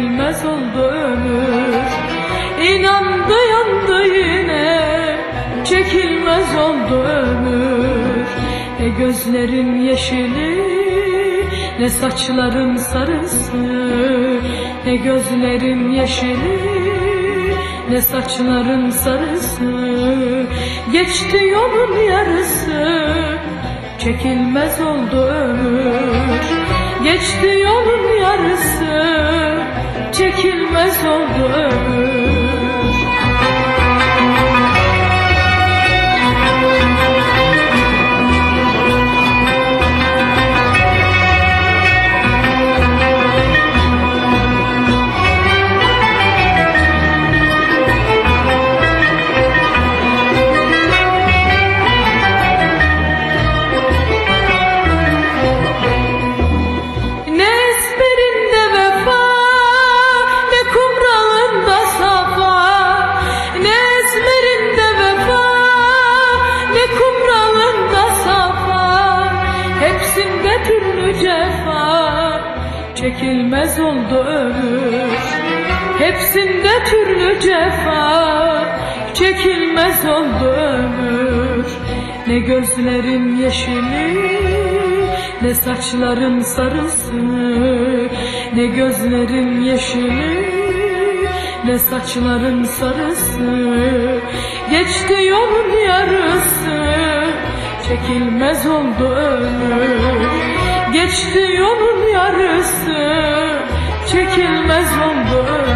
bilmez oldu ömür. İnandı yandı yine çekilmez oldu ömür. Ne gözlerin yeşili ne saçların sarısı. Ne gözlerin yeşili Ne saçların sarısı. Geçti yolun yarısı Çekilmez oldu ömür. Geçti yolun yarısı. Çekilmez oldu cefa Çekilmez oldu ömür Hepsinde türlü cefa Çekilmez oldu ömür. Ne gözlerin yeşili ne saçların sarısı. Ne gözlerin yeşili Ne saçların sarısı. Geçti yolun yarısı Çekilmez oldu ömür Geçti yolun yarısı Çekilmez oldu